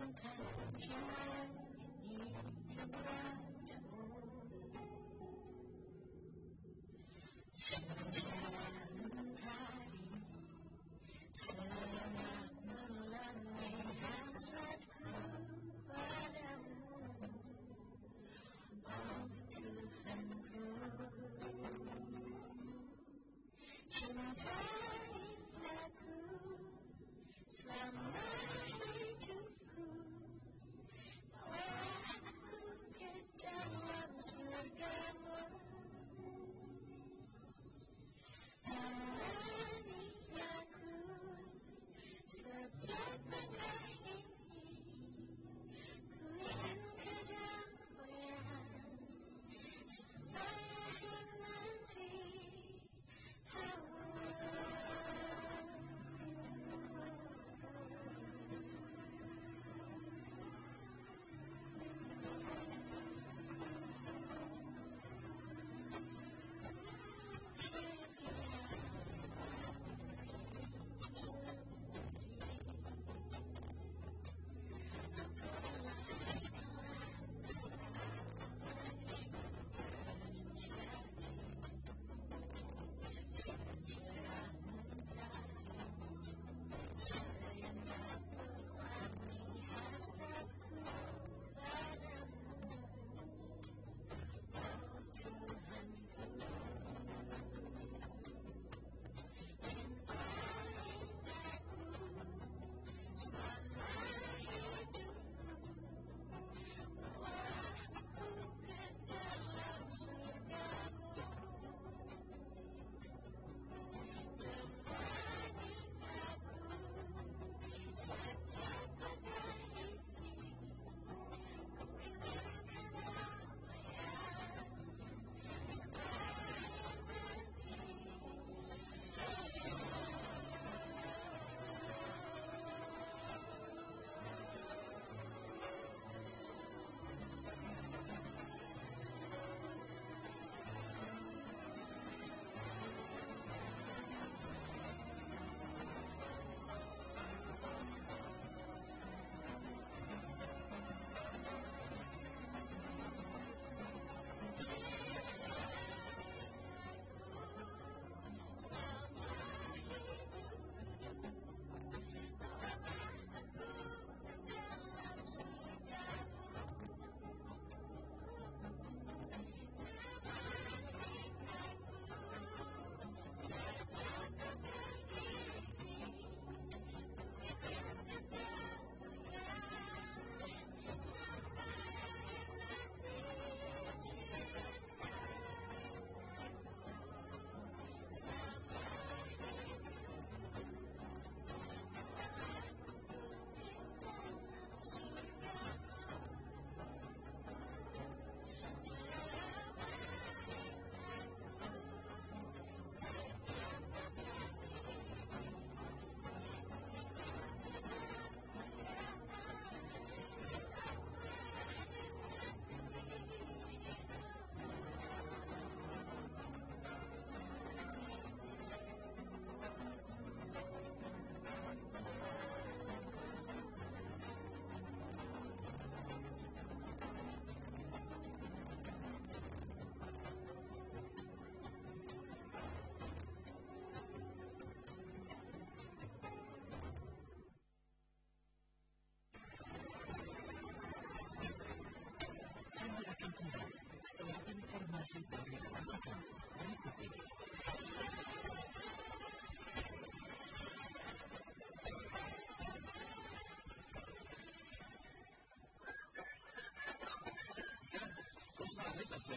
看开，全的你，全。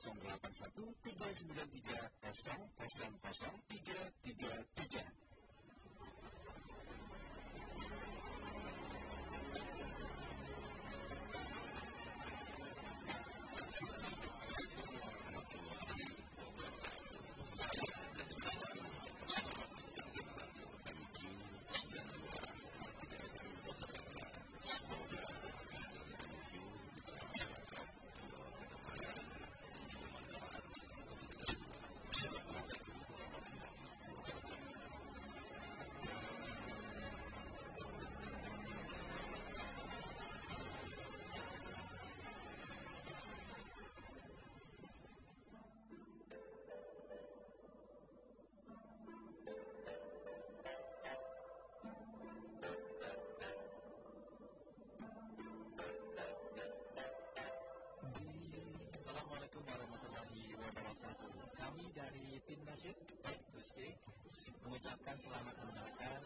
081 393 000333 tim Nasyid Gusti mengucapkan selamat mendengarkan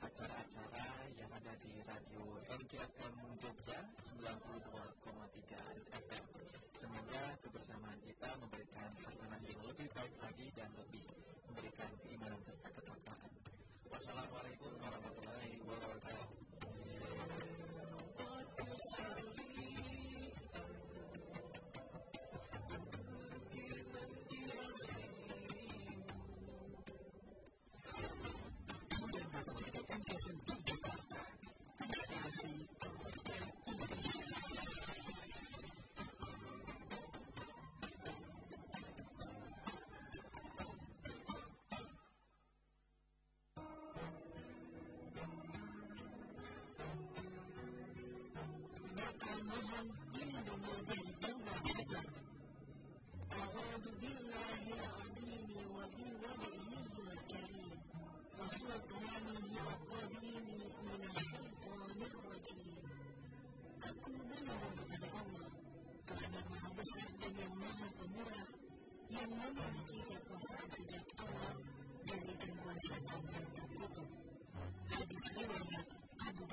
acara-acara yang ada di radio NKFM Jogja 92,3 FM. Semoga kebersamaan kita memberikan hasanah yang lebih baik lagi dan lebih memberikan keimanan serta ketakwaan. Wassalamualaikum warahmatullahi wabarakatuh. Yang memiliki kekuasaan sejak awal dari setan yang tertutup. Hadis riwayat Abu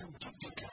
and keep the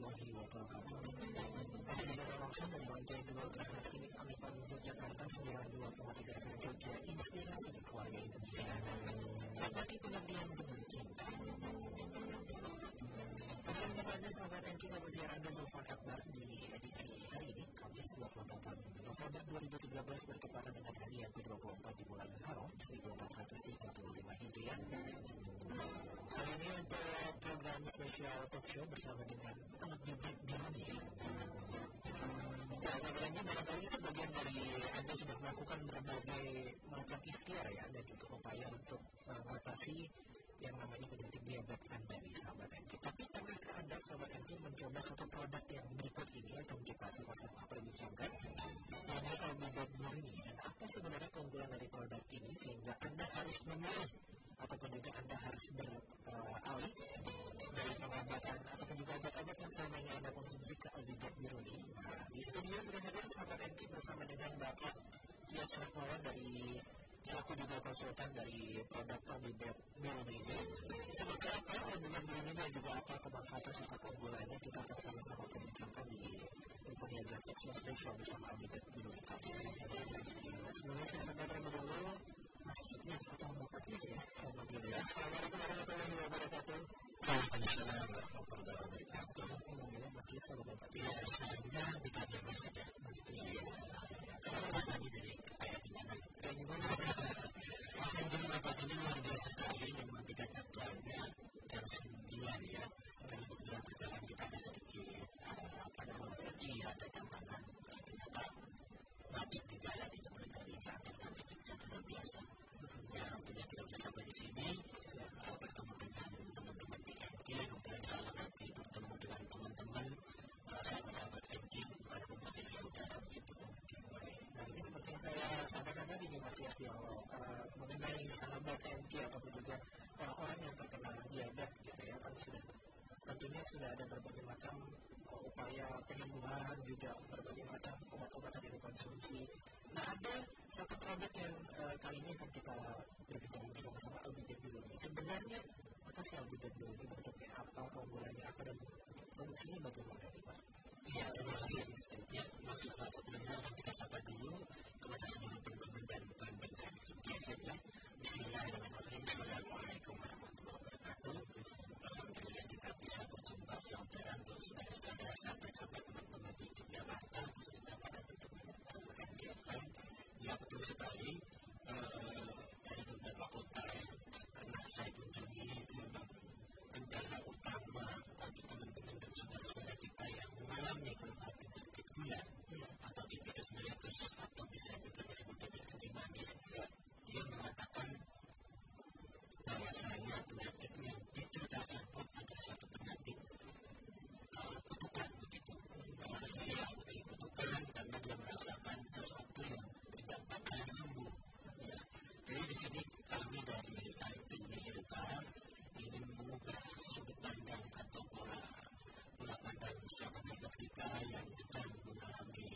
Daud. wabarakatuh. Amikon Yogyakarta 92,3 FM Jogja Inspirasi Keluarga Indonesia. Pengabdian dengan cinta. Anda sahabat Zulfan Akbar di edisi hari ini Kamis 24 November 2013 bertepatan dengan hari yang ke-24 di bulan Haram 1435 Hijriah. Kali ini program spesial talk show bersama dengan bibit Bioni. Ya, sebenarnya barangkali sebagian dari Anda sudah melakukan berbagai macam ikhtiar ya dan juga upaya untuk mengatasi yang namanya penyakit diabetes Anda nih sahabat NK. Tapi pernahkah Anda sahabat NK mencoba satu produk yang berikut ini atau kita sama-sama perbincangkan mengenai albibat murni dan apa sebenarnya keunggulan dari produk ini sehingga Anda harus memilih ataupun juga Anda harus beralih dari pengobatan ataupun juga obat-obat yang selama ini Anda konsumsi ke albibat murni. Nah, di studio sudah hadir sahabat NK bersama dengan Bapak Yas Rahmawan dari selaku juga konsultan dari produk Albibat Murni ini. Seperti apa Albibat Murni dan juga apa kemanfaatan serta keunggulannya kita akan sama-sama perbincangkan di Peniaga Seksual Spesial bersama Murni kali ini. Sebelumnya saya sampaikan dulu ya. Assalamualaikum warahmatullahi wabarakatuh. Waalaikumsalam warahmatullahi wabarakatuh. Alhamdulillah Mas Yus sahabat Bapak. Ya, saya dikaji saja. Pasti. Kalau tadi dari kayak gimana? Kayak gimana? Alhamdulillah pagi ini luar biasa sekali. Memang kita jadwalnya jam 9 ya. Dan kemudian perjalanan kita ada sedikit apa namanya pergi ada tantangan ternyata macet di jalan itu berkali kali dan luar biasa. Ya, alhamdulillah kita bisa sampai di sini bertemu dengan teman-teman PMK kemudian saya nanti bertemu dengan teman-teman sahabat-sahabat MK pada pemerintah yang udara. Nah ini seperti yang saya sampaikan tadi nih Mas Yas uh, mengenai sahabat MK ataupun juga orang-orang yang terkena diabetes gitu ya kan sudah tentunya sudah ada berbagai macam upaya penyembuhan juga dikonsumsi. Nah ada satu produk yang uh, kali ini akan kita berbincang bersama-sama Albidet dulu. Sebenarnya apa sih Albidet dulu ini bentuknya apa, keunggulannya apa dan produksinya bagaimana nih Mas? Ya, terima kasih. Ya, masuk ke sebelumnya kita sapa dulu kepada seluruh teman-teman dan pendengar GFM ya. Bismillahirrahmanirrahim. Assalamualaikum warahmatullahi wabarakatuh. Alhamdulillah kita bisa berjumpa jarang untuk saudara-saudara sahabat-sahabat teman-teman di Jakarta khususnya para pendengar GFM. Ya, betul sekali. dari beberapa kota yang pernah saya kunjungi memang kendala utama bagi teman-teman dan saudara-saudara kita yang mengalami keluhan penyakit gula atau diabetes mellitus atau bisa juga disebut dengan kencing manis dia mengatakan bahwasanya penyakitnya itu tidak sebut ada satu penyakit uh, kutukan begitu uh, ya kutukan karena dia merasakan sesuatu yang tidak bakalan sembuh ya. jadi di sini kami dari IP Herbal ingin mengubah sudut pandang atau pola pola sahabat-sahabat kita yang sedang mengalami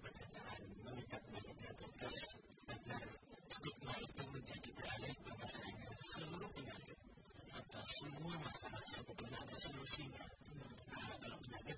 perkataan mengikat diabetes agar stigma itu menjadi beralih bahwasanya seluruh penyakit atau semua masalah sebetulnya ada solusinya. Nah, kalau penyakit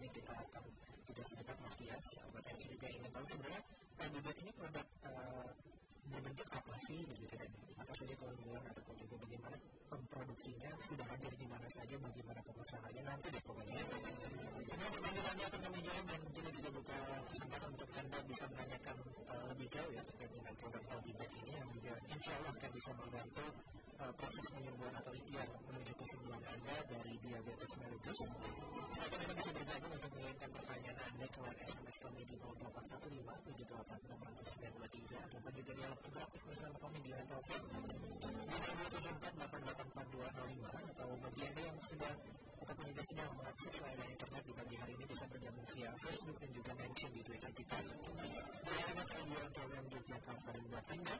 ini kita akan tidak sedekat Mas Dias ya, buat yang juga ingin tahu sebenarnya kandidat ini produk eh, berbentuk apa sih begitu dan apa saja keunggulan ataupun juga bagaimana produksinya sudah hadir di mana saja bagaimana pemasarannya nanti deh pokoknya. Karena pertanyaannya akan kami jawab dan kita juga buka kesempatan untuk anda bisa menanyakan uh, lebih jauh ya terkait dengan program Hobi ini yang juga insya Allah akan bisa membantu uh, proses penyembuhan atau ikhtiar menuju kesembuhan Anda dari diabetes mellitus. Silakan Anda bisa bergabung untuk mengirimkan pertanyaan Anda ke SMS kami di 0815 78 ataupun juga dialog interaktif bersama kami di line telepon 5274 atau bagi Anda yang sudah ataupun juga sedang mengakses layanan internet di pagi hari ini bisa bergabung via Facebook dan juga mention di Twitter kita. Bersama Radio Antolan Yogyakarta dan buat Anda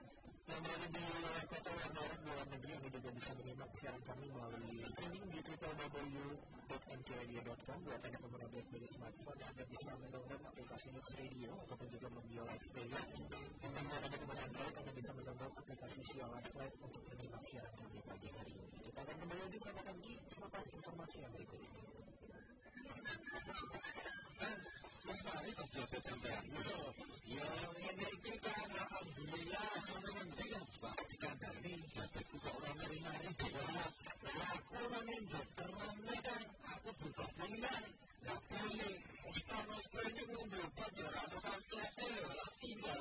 yang berada di luar kota daerah di luar negeri Anda juga bisa menyimak siaran kami melalui streaming di www.nkradio.com buat Anda pengguna BlackBerry smartphone Anda bisa mendownload aplikasi News Radio ataupun juga Live Player. Dan buat Anda pengguna Android Anda bisa mendownload aplikasi Live Live untuk menyimak siaran kami pagi hari ini akan kembali lagi sama kami selepas informasi yang berikut ini. Mas Mari terjaga sampai Ya, ini alhamdulillah sama yang orang dalam aku aku berubah pilihan. Nggak boleh ustaz-ustaz ini obat ya ya tinggal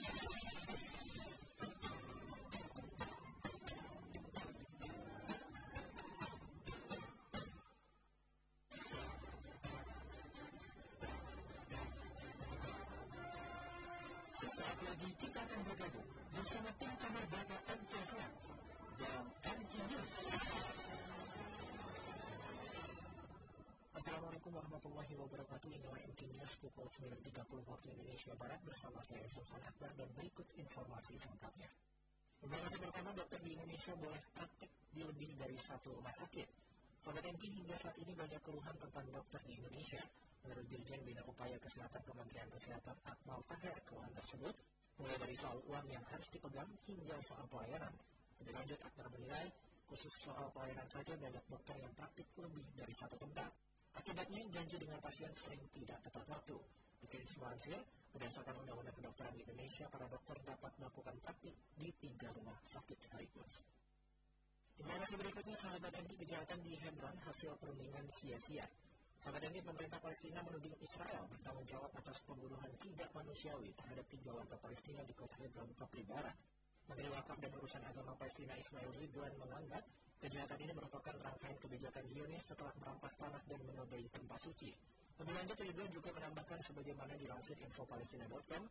Assalamualaikum warahmatullahi wabarakatuh. Inilah MT News pukul 9.30 waktu Indonesia Barat bersama saya Sultan Akbar dan berikut informasi selengkapnya. Informasi pertama, dokter di Indonesia boleh praktik di lebih dari satu rumah sakit. Sobat MT hingga saat ini banyak keluhan tentang dokter di Indonesia. Menurut Dirjen Bina Upaya Kesehatan Kementerian Kesehatan Akmal Taher, keluhan tersebut mulai dari soal uang yang harus dipegang hingga soal pelayanan. Lebih lanjut, Akbar menilai khusus soal pelayanan saja banyak dokter yang praktik lebih dari satu tempat. Akibatnya, janji dengan pasien sering tidak tepat waktu. Bikin Swansea, berdasarkan Undang-Undang Kedokteran di Indonesia, para dokter dapat melakukan praktik di tiga rumah sakit sekaligus. Informasi berikutnya, sahabat MD kejahatan di Hebron hasil perundingan sia-sia. Sahabat MD, pemerintah Palestina menuding Israel bertanggung jawab atas pembunuhan tidak manusiawi terhadap tiga warga Palestina di kota Hebron, Papri Barat. Menteri Wakaf dan Urusan Agama Palestina Ismail Ridwan menganggap kejahatan ini merupakan rangkaian kebijakan Zionis setelah merampas tanah dan menodai tempat suci. Lebih lanjut, Ridwan juga menambahkan sebagaimana dilansir infopalestina.com,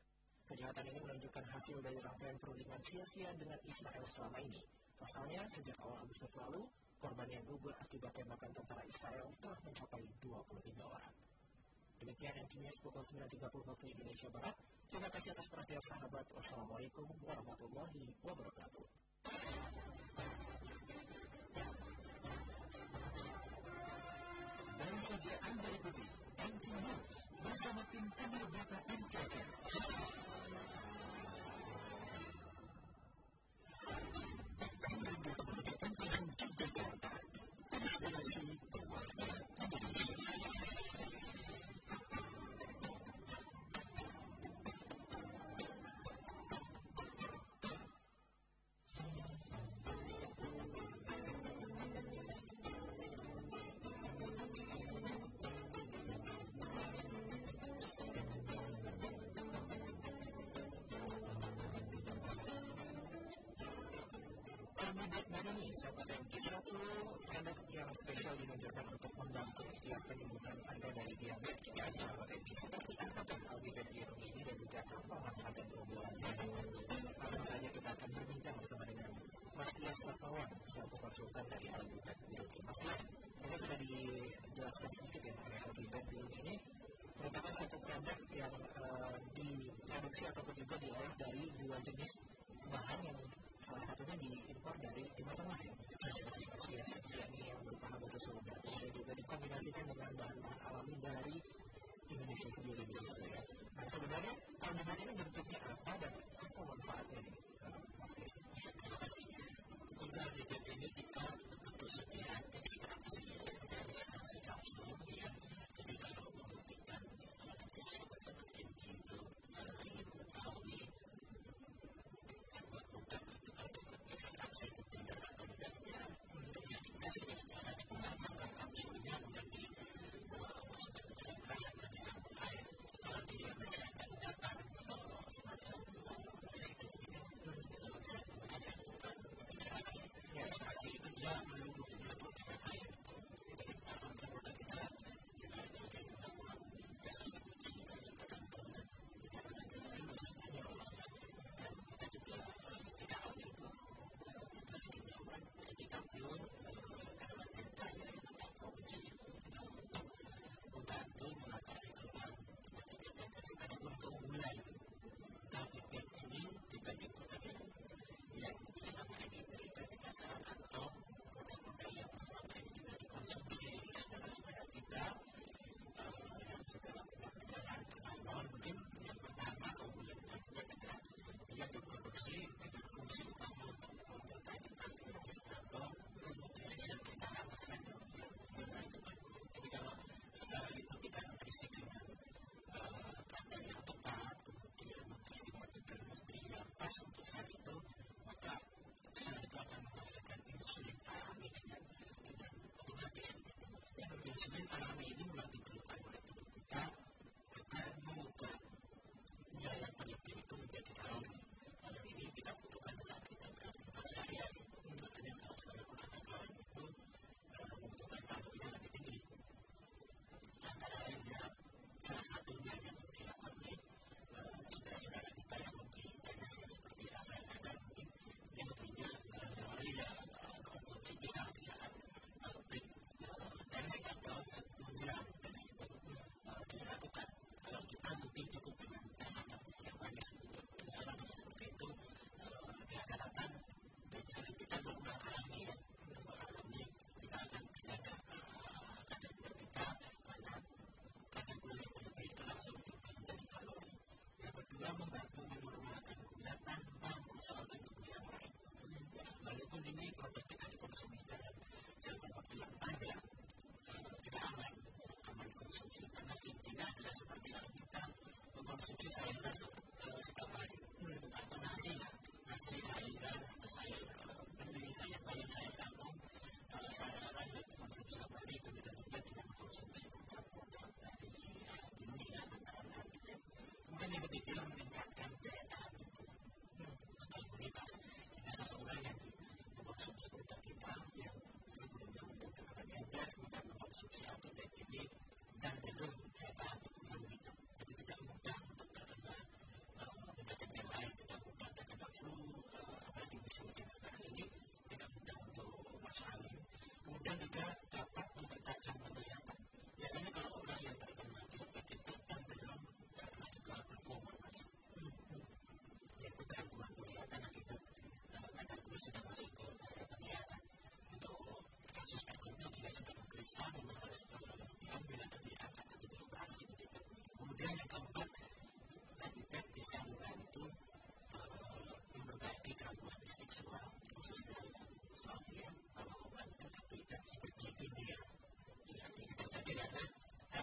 kejahatan ini menunjukkan hasil dari rangkaian perundingan sia-sia dengan Israel selama ini. Pasalnya, sejak awal Agustus lalu, korban yang gugur akibat tembakan tentara Israel telah mencapai 23 orang. Demikian yang kini pukul 9.30 waktu Indonesia Barat. Terima kasih atas perhatian sahabat. Wassalamualaikum warahmatullahi wabarakatuh. Baru saja Anda ikuti NT News bersama tim Kamar Data some Nah dari ini sahabat MG satu produk yang spesial diluncurkan untuk membantu ikhtiar penyembuhan Anda dari diabetes ya sahabat MG seperti apa kan albigen ini dan juga apa manfaat dan keunggulannya langsung saja kita akan berbincang bersama dengan Mas Dias Sakawan selaku konsultan dari albigen Mas Dias ini sudah dijelaskan sedikit ya mengenai albigen ini merupakan satu produk yang uh, diproduksi ataupun juga diolah dari dua jenis bahan yang salah satunya diimpor dari Timur Tengah ya, Asia yang berupa batu soda dan juga dikombinasikan dengan bahan-bahan alami dari Indonesia sendiri gitu ya. Nah sebenarnya tabungan ini bentuknya apa dan apa manfaatnya nih? Terima kasih. Ini kita butuh sedia ekstraksi dari ekstraksi kapsul yang Osman Arabi'nin Constitution of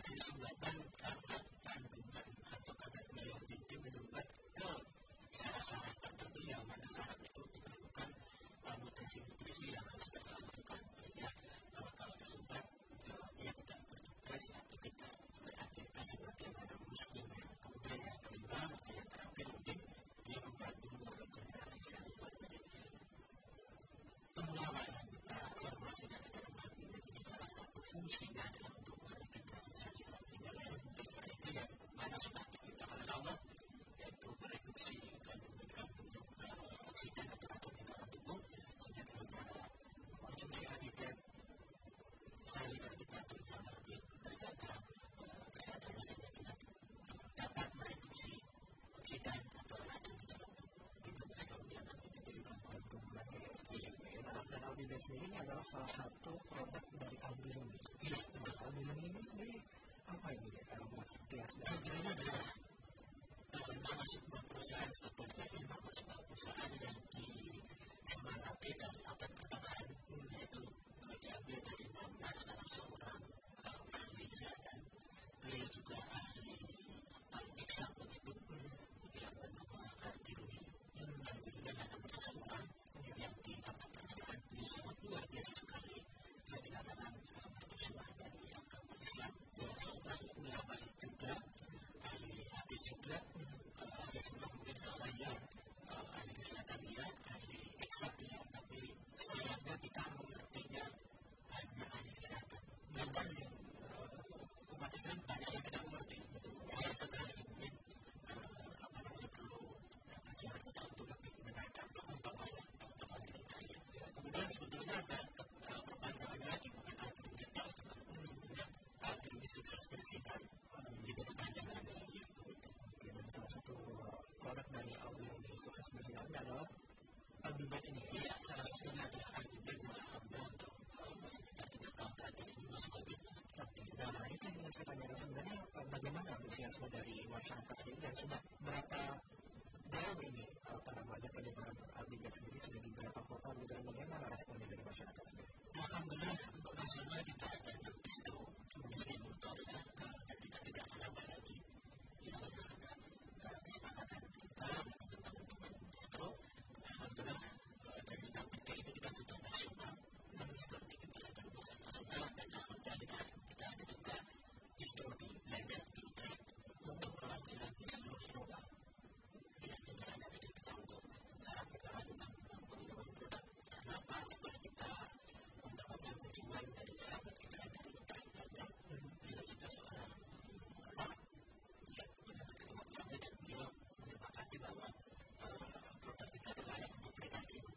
dari karena kandungan atau kadar gaya tinggi menyumbat ke syarat-syarat tertentu yang mana syarat itu diperlukan uh, nutrisi-nutrisi yang harus tersalurkan sehingga uh, kalau tersumbat uh, ia tidak bertugas atau tidak beraktivitas sebagai orang miskin kemudian yang kelima atau yang terakhir mungkin dia membantu meregenerasi sel jadi penularan kita informasi dari ini salah satu fungsinya adalah Albion sendiri ini adalah salah satu produk dari Albion. Iya, Albion ini sendiri apa ini kalau Mas Tias? Adalah nama sebuah perusahaan seperti nama sebuah perusahaan yang disemangati dari abad pertengahan yaitu diambil dari nama salah seorang ahli kesehatan. Beliau juga ahli paling eksak begitu yang bernama Artiri. Artiri adalah nama seseorang yang di abad pertengahan beliau sangat luar biasa sekali. Dia ahli eksak dia tapi sayangnya kita mengertinya hanya ahli kesehatan bahkan yang umat Islam banyak yang tidak mengerti saya sekali mungkin apa namanya perlu ajaran kita untuk lebih menangkap untuk ayat untuk ahli hidayah kemudian sebetulnya ada perpanjangannya lagi bukan ahli hidayah sebetulnya ahli ini perpanjangannya dan salah satu dari sukses adalah ini. Iya, salah adalah juga terakhir ini masuk ke Nah, yang saya tanyakan sebenarnya bagaimana antusiasme dari masyarakat sendiri dan sudah berapa jauh ini apa namanya penyebaran Albion sendiri sudah di berapa kota dan bagaimana responnya dari masyarakat sendiri? Alhamdulillah untuk nasional kita ada enam distro distributor ya dan kita tidak menambah lagi. Ya berdasarkan kesepakatan kita dengan teman-teman distro. Alhamdulillah dari enam tiga kita sudah nasional. Enam distro kita sudah nasional. Dan Alhamdulillah kita, kita ada juga distro di Utrecht untuk perwakilan di seluruh Eropa ya di sana jadi kita untuk sarang bicara tentang pengembangan produk karena apa supaya kita mendapatkan kunjungan dari sahabat kita yang dari Utrecht dan beliau juga seorang ulama ya benar-benar dengan kami dan beliau menyepakati bahwa produk kita adalah yang untuk mereka itu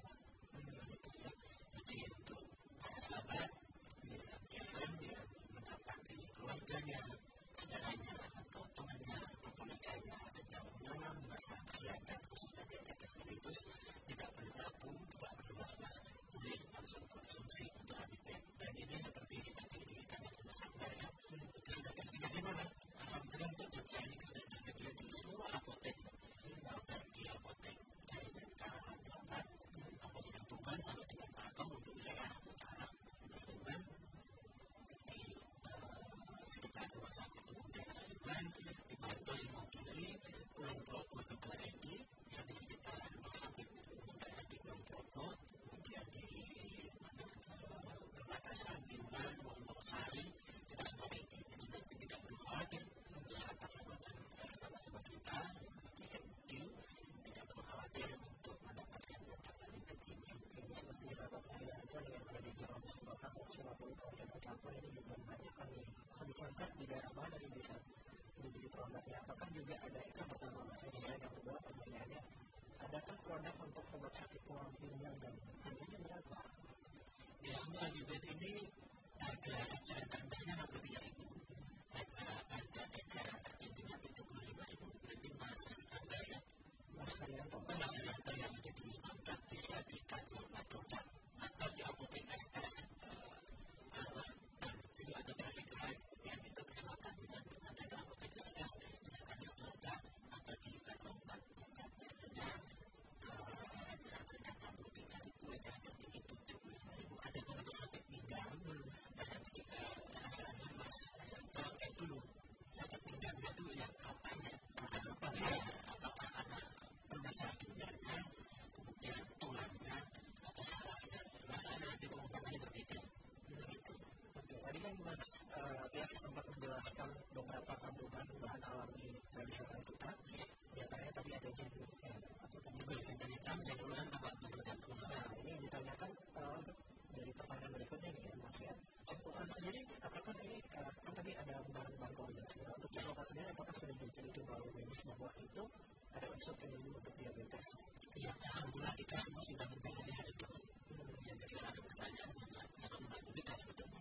gitu ya jadi untuk para sahabat ya biasanya dia mendapati keluarganya saudaranya atau temannya atau koleganya sedang dalam masa kesehatan khususnya diabetes mellitus tidak perlu ragu tidak perlu was-was boleh langsung konsumsi untuk habitat dan ini seperti tadi ditanyakan Mas Akbar ya itu sudah tersedia di mana? Alhamdulillah untuk Jogja ini sudah tersedia di semua apotek baik di apotek Jayananta, Apotek apotek Tuban sampai dengan Pakem untuk wilayah utara Mas Tuban di sekitar rumah sakit umum daerah Tuban di Bantul Imogiri Kulon Progo juga Edi yang di sekitar rumah sakit umum daerah di Kulon Progo kemudian di mana perbatasan Bimbang, Wonosari kita semua Edi jadi nanti tidak perlu khawatir untuk sahabat-sahabat dan sahabat-sahabat kita di MQ tidak perlu khawatir untuk mendapatkan produk dari begini Ini seperti sahabat saya Anton yang ada di Jawa Barat, Surabaya, Kabupaten Kampung ini juga banyak kami kami contoh di daerah mana yang bisa dibeli produknya. Apakah juga ada itu yang pertama? Saya yang kedua pertanyaannya, adakah produk untuk obat sakit pinggang dan harganya berapa? Ya, Alibet ini harga eceran terendahnya 63 ribu. Harga harga eceran tertingginya 75 ribu. Berarti Mas Anda ya, Mas Haryanto, Mas Haryanto yang ada di Concat bisa di kantor atau atau di apotek SS Arwah dan jadi ada perbedaan yang itu kesempatan dengan ada di apotek SS sedangkan di Setelada atau di kantor obat Concat biasanya harga 63 ribu eceran tertinggi 75 ribu ada pun untuk sakit pinggang dan nanti kita sasarannya Mas Haryanto cek dulu sakit pinggangnya itu yang apa ya bukan apa ya apakah karena permasalahan ginjalnya kemudian tulangnya atau sarafnya masalahnya nanti pengobatannya berbeda begitu Oke, tadi kan Mas uh, Tias menjelaskan beberapa kandungan bahan alami tradisional kita. Di antaranya tadi ada jagung ya, atau tadi santan hitam jamuran apa dulu dan Nah, ini ditanyakan uh, dari pertanyaan berikutnya nih ya Mas ya. Untuk sendiri, apakah ini uh, kan tadi ada bahan-bahan kombinasi. Untuk coklat sendiri, apakah sudah diteliti bahwa medis bahwa itu ada unsur penyembuh untuk diabetes? ya alhamdulillah kita semua sudah menjalani hal itu yang jadi ada pertanyaan sangat sangat membantu kita sebetulnya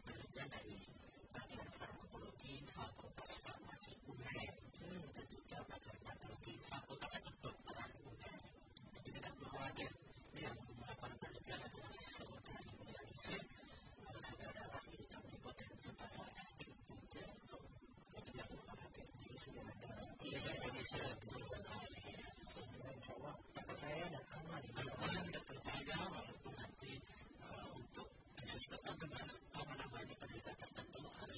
yang yang Insya Allah percaya dan aman. Aman dan walaupun nanti untuk mas apa harus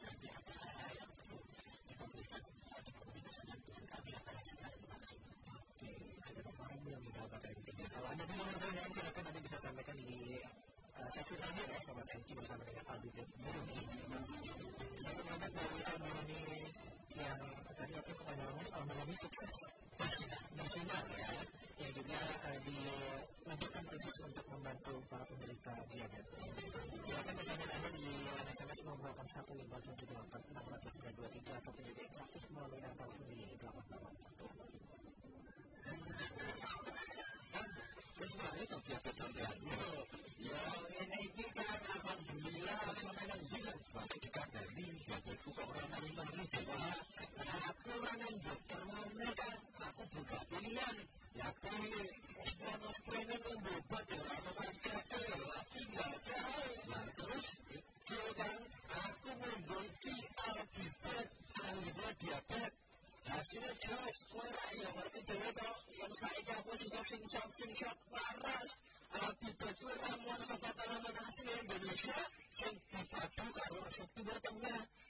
nanti yang perlu dikomunikasikan akan. Oke, nanti bisa di Murni. Satu banyak dari Albi yang tadi aku mengalami sukses nasional ya yang juga uh, dilanjutkan khusus untuk membantu para penderita diabetes. Silakan bertanya Anda di SMS 081 578 623 atau menjadi melalui di 888. Terus balik ke pihak kecantikanmu. Ya, ini ini kan alhamdulillah semuanya bilang sebagai kita dari diabetes kok orang lain ini yang dokter kan? Aku buka pilihan. Ya pilih. Bonus trainer membuat ya cerita lagi nggak tahu. Nah terus kan aku membeli alkitab alkitab diabetes hasilnya jelas suara ya berarti dia kok yang saya aku susah singshot singshot waras akibat ramuan sobat tanaman asli Indonesia yang dipadu karo resep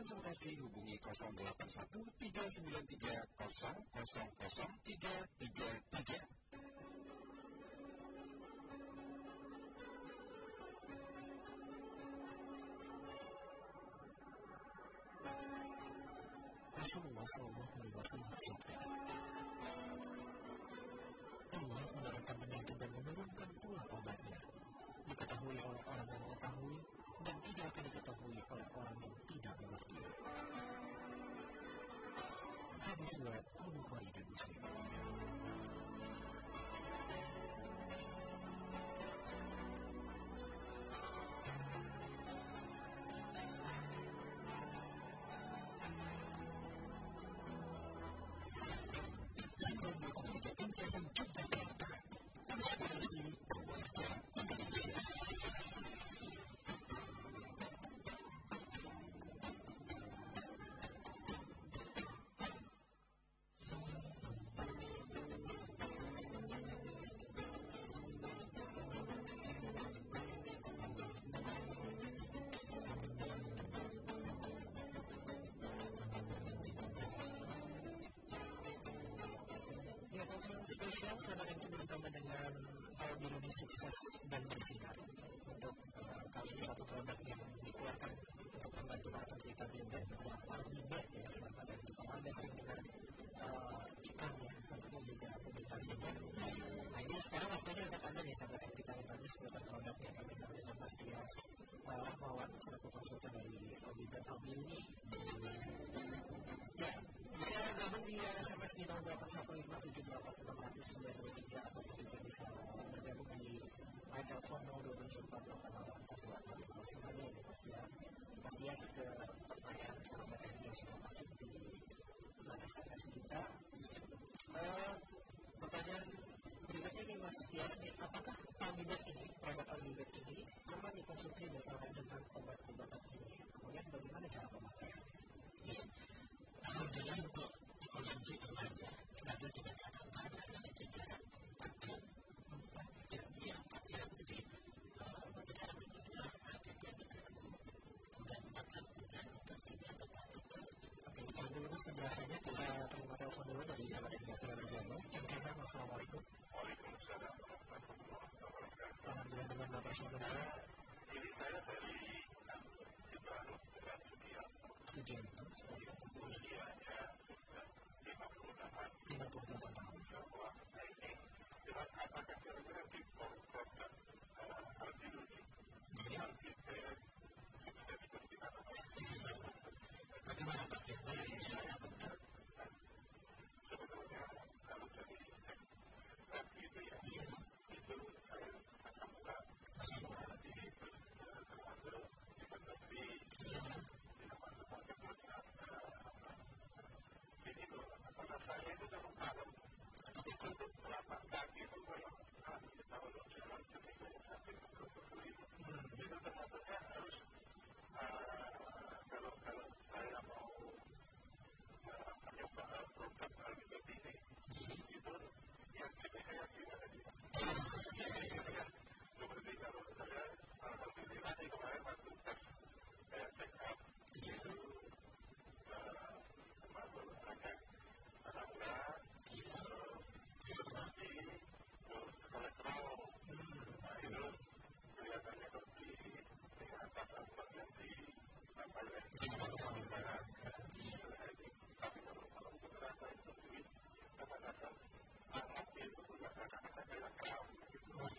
konsultasi hubungi 081 393 000 333. Rasulullah Shallallahu Alaihi Wasallam Allah menurunkan penyakit dan menurunkan pula obatnya. Diketahui oleh orang yang mengetahui dan tidak akan diketahui oleh orang yang tidak mengerti. Hadis riwayat Al-Bukhari sahabat itu bersama dengan Albiruni Sukses dan Bersinar untuk uh, kali ini satu produk yang dikeluarkan untuk membantu para penderita diabetes adalah Albibet ya. Sahabat dan juga Anda sering dengar uh, iklan ya juga publikasinya nah ini sekarang waktunya untuk Anda nih yang kita seputar produknya Mas Rahmawan selaku konsultan dari Albibet Albiruni ya gabung di SMS di 0815786693 ataupun juga bisa bergabung di my telepon 0274888 langsung saja ini Mas ya Mas Dias ke pertanyaan sahabat yang dia sudah masuk di bulan SMS kita pertanyaan berikutnya Mas nih apakah ini produk ini aman dikonsumsi dengan obat-obatan ini? Kemudian bagaimana cara pemakaian? Alhamdulillah untuk dikonsumsi ya lalu dengan catatan harus ada jarak 4 jam 4 jam ya 4 jam jadi bagi cara minumnya ada diameter kemudian 4 jam kemudian untuk tidak tetap Oke, kalau dulu mas penjelasannya kita terima telepon dulu dari Assalamualaikum Waalaikumsalam warahmatullahi wabarakatuh. Alhamdulillah dengan Bapak Saudara Ini saya dari. Sudianto Usianya sudah 58 58 tahun bahwa nah ini jelas apakah kira-kira di produk Aldiluji Siap. Alkitab bisa diberikan apa? Bagaimana Pak Firman bisa benar Sebetulnya kalau dari lab itu ya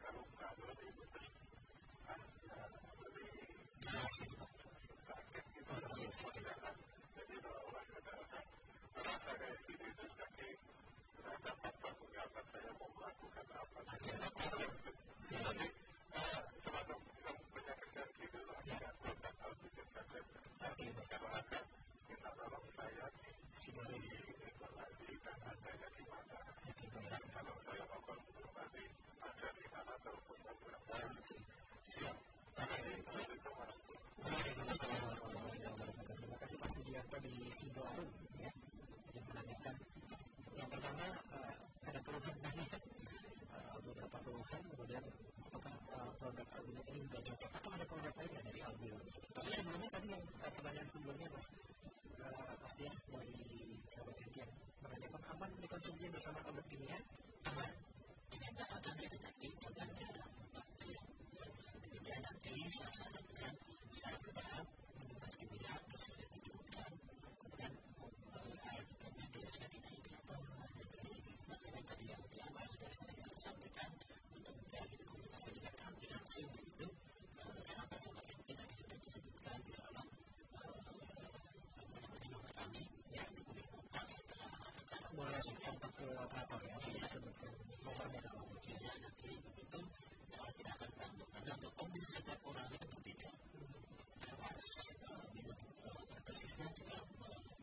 kalau kalau lebih bersih kan lebih sakit gitu jangan jadi kalau olahraga merasa kayak gitu itu sebagai saya dapat punya apa saya mau melakukan apa jadi semacam penyakit dan gitu lah tidak kontak harus dikatakan kalau ada kita tolong saya di isolasi dan adanya di mana kalau saya melakukan isolasi ada di mana ataupun beberapa siap jadi itu mas Terima kasih Pak Sugiarto di Sidoarjo ya yang menanyakan yang pertama eh, ada keluhan tadi eh, beberapa keluhan kemudian apakah eh, produk albino ini juga cocok atau ada produk lainnya dari albino tapi sebelumnya tadi yang eh, pertanyaan sebelumnya mas? Eh, Mas Dias dari sahabat yang menanyakan aman dikonsumsi bersama obat kimia aman dengan catatan yang tadi dengan cara kemudian nanti saya sarankan secara bertahap obat kimia dosisnya diturunkan kemudian air kemudian dosisnya dinaikkan jadi makanya tadi yang di awal sudah saya sampaikan untuk menjadi komunikasi dengan kami langsung itu sahabat-sahabat yang kita sudah disebutkan di sana nomor kami yang diberi kontak setelah acara boleh langsung kontak ke operator ya kita sebutkan nomornya kalau ya nanti itu saya tidak akan ganggu karena untuk kondisi setiap orang itu berbeda harus minum dosisnya juga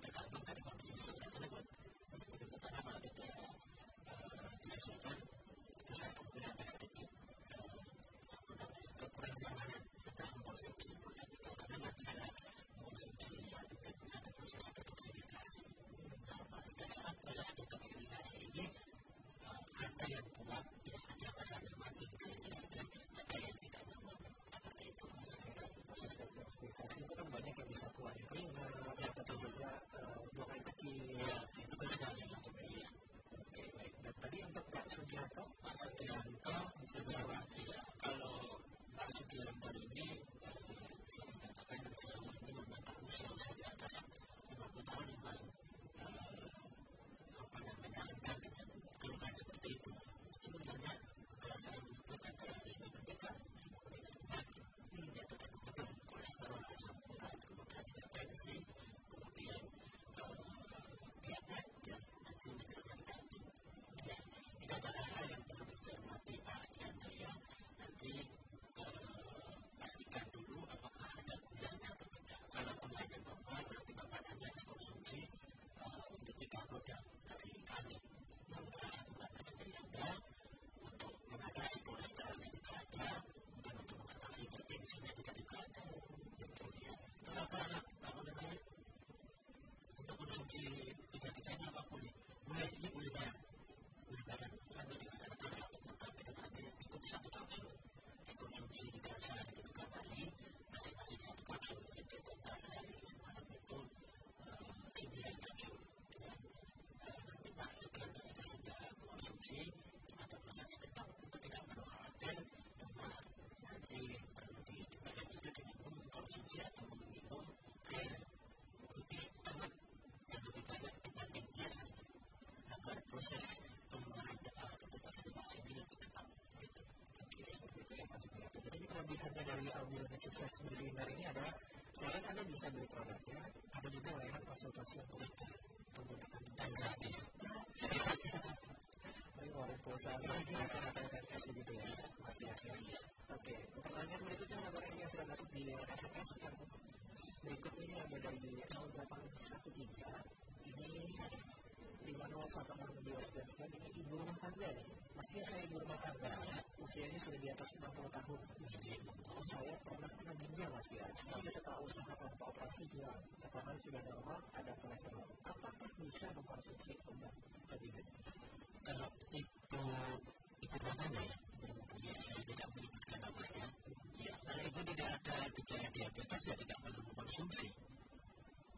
tergantung dari kondisi seseorang tersebut seperti itu karena kalau tidak disesuaikan bisa kemudian ada sedikit kekurangan keamanan setelah mengkonsumsi produk itu karena nanti setelah mengkonsumsi ada proses detoksifikasi nah pada saat proses detoksifikasi ini ada yang kuat ya ada rasa nyaman itu saja ada yang tidak nyaman seperti itu proses detoksifikasi itu kan banyak yang bisa keluar keringat ya tapi juga eh, buang air kecil ya itu kan sekali untuk iya oke baik dan tadi untuk Pak Sugiarto Pak Sugianto sejauh ya kalau Pak Sugianto ini bisa dikatakan selama ini memang usia usia di atas 50 tahun memang apa namanya rentan dengan keluhan seperti itu sebenarnya kalau saya menyebutkan dari ini mereka dengan penyakit ya betul betul kolesterol asam urat kemudian hipertensi kemudian diabetes dan nanti menyebabkan jantung ya ini adalah hal yang perlu dicermati Pak Dianto ya nanti pastikan dulu apakah ada gulanya atau tidak kalau gulanya normal berarti bapak hanya konsumsi untuk tiga produk dari kami yang berasal dari sendiri ada untuk mengatasi kolesterolnya juga ada kemudian untuk mengatasi sudah sudah mengkonsumsi ada proses tetap itu tidak perlu khawatir cuma nanti perlu ditindaklanjuti dengan mengkonsumsi atau meminum air putih hangat yang lebih banyak dibanding biasanya agar proses pengeluaran atau detoksifikasi ini lebih cepat gitu. seperti itu ya Pak Sugiarto jadi ini kelebihannya dari albino sukses berlindar ini adalah selain anda bisa beli produknya ada juga layanan konsultasi untuk penggunaan dan gratis. Ini pulsa telepon atau SMS begitu ya Mas Dias ya Oke, pertanyaan berikutnya saudara yang sudah masuk di SMS yang berikut ini ada dari 0813 ini 5016 dan sekian ini ibu rumah tangga nih. Dias saya ibu rumah tangga usianya sudah di atas 60 tahun. Saya pernah kena ginjal Mas Dias tapi setelah usaha tanpa operasi hilang tekanan sudah normal ada kolesterol. Apakah bisa mengkonsumsi obat tadi kalau itu ibu rumah tangga ya ya saya tidak menyebutkan namanya. Ya kalau ibu tidak ada gejala diabetes ya tidak perlu mengkonsumsi.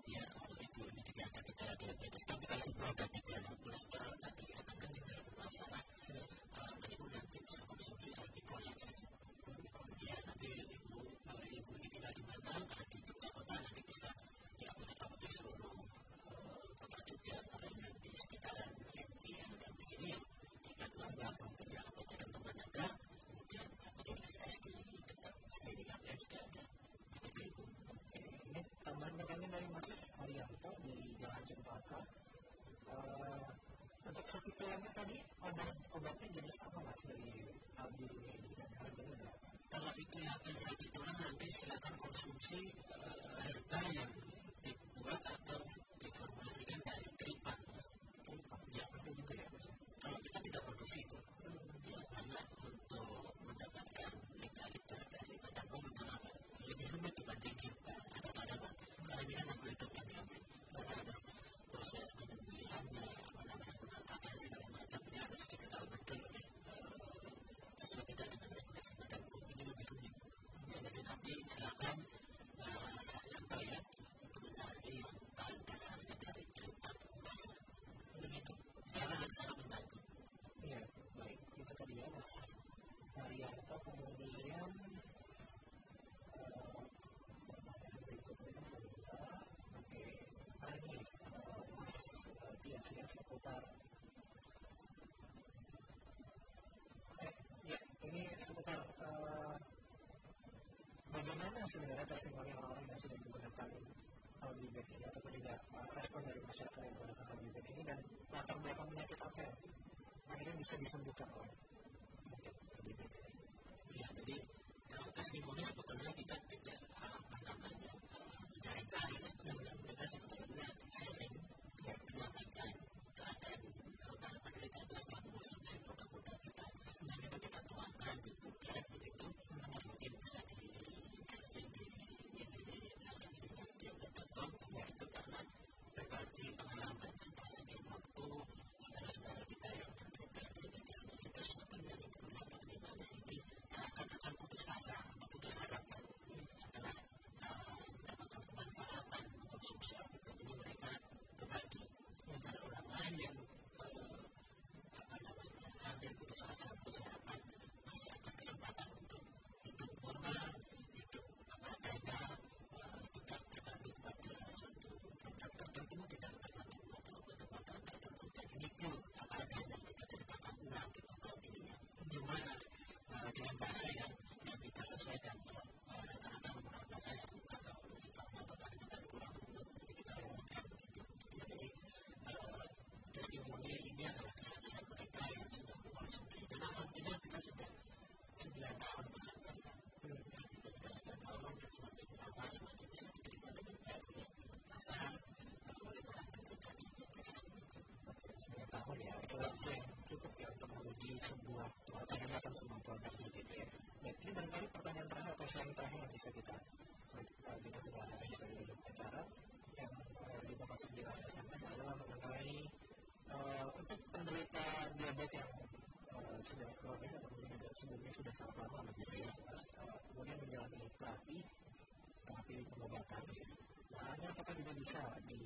Ya kalau ibu ini tidak ada gejala diabetes. Tapi kalau ibu ada gejala kolesterol tadi katakan gejala bermasalah uh, untuk satu tadi obatnya jenis apa mas dari kalau itu yang sakit tulang nanti silakan konsumsi herba yang dibuat atau diformulasikan dari. Tripan, ya itu juga ya. Kalau kita tidak produksi itu, ya, karena untuk mendapatkan legalitas dari badan pom itu lebih rumit dibanding kita ada tanaman. Karena ini kan aku hidup yang. Karena ada proses penyembelihannya, apa namanya penangkapan segala macam ini harus diketahui betul oleh sesuai tidak dengan silakan. Sangat sangat baik. Ya mas uh, Tias ya seputar eh ya ini seputar uh, bagaimana sebenarnya testimoni orang-orang yang sudah menggunakan Albibet ini ataupun juga uh, respon dari masyarakat yang menggunakan Albibet ini dan latar belakang penyakit apa yang akhirnya bisa disembuhkan oleh Albibet ini. Ya, jadi kalau testimoni sebetulnya kita tidak apa namanya mencari-cari sebetulnya mereka sebetulnya sharing ya, menyampaikan keadaan apa penderita itu setelah mengonsumsi produk-produk kita dan itu kita tuangkan di buket begitu atau mungkin bisa di di di di di com ya itu karena berbagi pengalaman setelah sekian waktu saudara-saudara kita yang menderita diabetes mellitus sebetulnya yang pernah terlibat di sini seakan-akan putus asa atau putus harapan setelah mendapatkan kemanfaatan mengkonsumsi alkohol ini mereka berbagi dengan orang lain yang apa namanya hampir putus asa putus harapan masih ada kesempatan untuk hidup normal hidup apa adanya tidak tergantung pada suatu produk tertentu tidak tergantung pada obat-obatan tertentu dan ini pun apa adanya kita ceritakan ulang gitu ini gimana dengan bahasa yang yang kita sesuaikan kalau rata-rata menggunakan bahasa yang agak informal atau kadang-kadang kurang jadi kita rumuskan gitu ya jadi testimoni ini adalah kesaksian mereka yang sudah mengkonsumsi dan alhamdulillah kita sudah 9 tahun bersama ya kita sudah 9 tahun dan semakin lama semakin bisa diterima dengan baik oleh pasar oleh para penderita diabetes sembilan tahun ya itu waktu yang cukup ya untuk menguji sebuah atau menggunakan sebuah produk gitu ya dan ini barangkali pertanyaan terakhir atau sharing terakhir yang bisa kita uh, kita sudah dari acara yang uh, kita masuk di SMS adalah mengenai uh, untuk penderita diabetes yang uh, sudah kronis atau mungkin sebelumnya sudah sangat lama begitu ya. Uh, kemudian menjalani terapi terapi pengobatan nah ini apakah juga bisa di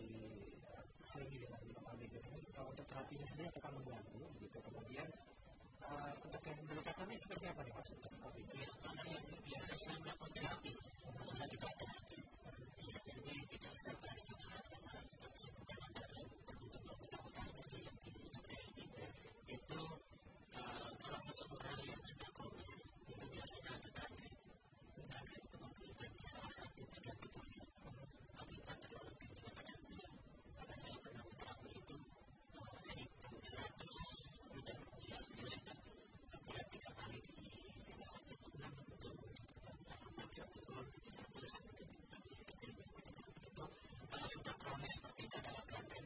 uh, selingi dengan minum albigor ini uh, untuk terapinya sendiri apakah mengganggu gitu kemudian uh, untuk yang kronis seperti apa nih mas ya karena yang biasa saya melakukan terapi saya juga terapi. Jadi tidak setiap hari juga karena kesibukan antara tertutup beberapa kerja yang di Jogja ini itu kalau seseorang yang sudah kronis itu biasanya ada tanda tanda itu memberikan di salah satu bagian tubuhnya akibat terlalu tinggi tekanan karena saya pernah terapi itu 1100 sudah ya itu sudah berat tiga kali di rumah sakit enam itu enam satu bulan terus itu sudah kronis seperti itu adalah gangguan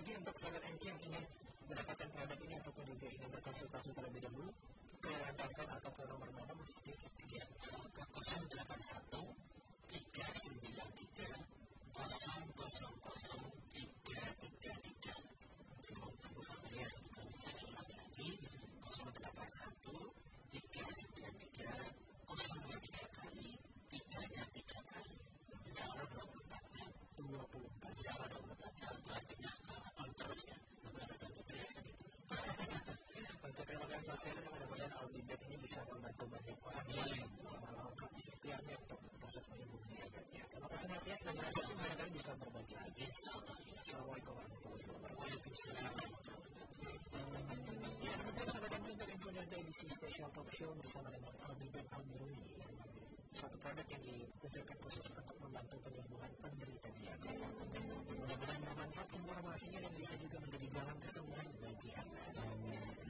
bagi untuk sahabat MK yang ingin mendapatkan produk ini ataupun juga ingin berkonsultasi terlebih dahulu ke telepon atau ke nomor mana Mas rekan sosial mudah-mudahan Audibet ini bisa membantu banyak orang yang melengkapi ikhtiarnya untuk proses menyembuhkan diabetesnya. Terima kasih Mas Yas dan nanti barangkali bisa berbagi lagi. Assalamualaikum warahmatullahi wabarakatuh. Ya, kemudian sahabat yang punya edisi spesial talk show bersama dengan Audibet Almiruni satu produk yang diluncurkan khusus untuk membantu penyembuhan penderita diabetes. Mudah-mudahan bermanfaat informasinya dan bisa juga menjadi jalan kesembuhan bagi Anda.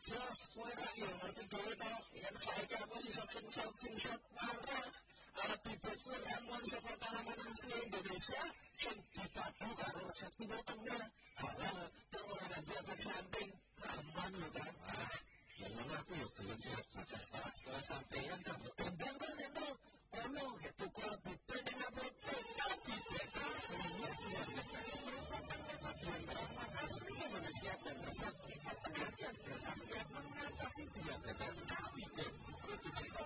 yang yang tanaman asli Indonesia diabetes samping kan ah yang ya tembang kan itu ono itu kalau bibet yang apotek alat bibet aslinya diabetes yang beramal asli Indonesia dan resep pengajian berhasil mengatasi diabetes bibet produksi oleh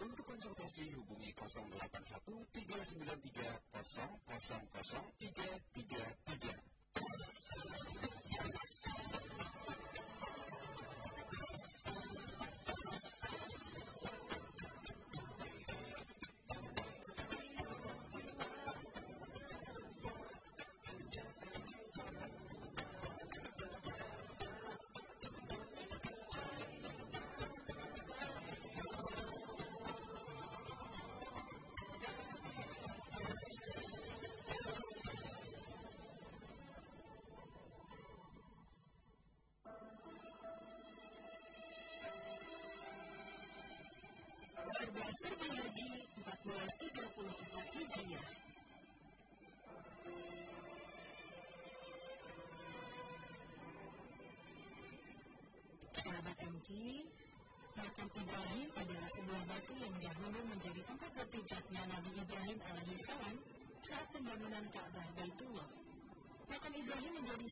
untuk konsultasi hubungi 081 393 000333. MK, makam Ibrahim adalah sebuah batu yang dahulu menjadi tempat berpijatnya Nabi Ibrahim alaihissalam saat pembangunan Ka'bah Baitullah. Makam Ibrahim menjadi